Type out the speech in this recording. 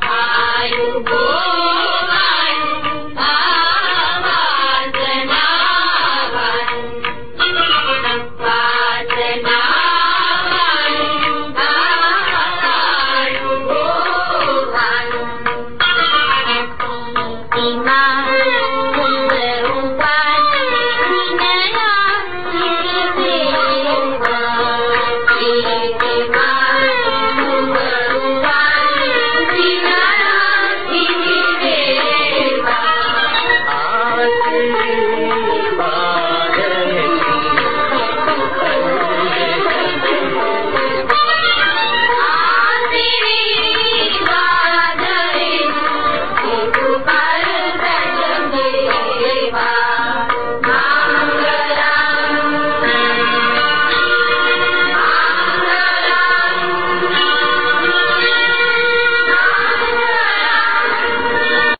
阿哟喂，阿满是阿满，阿是阿满，阿哟喂。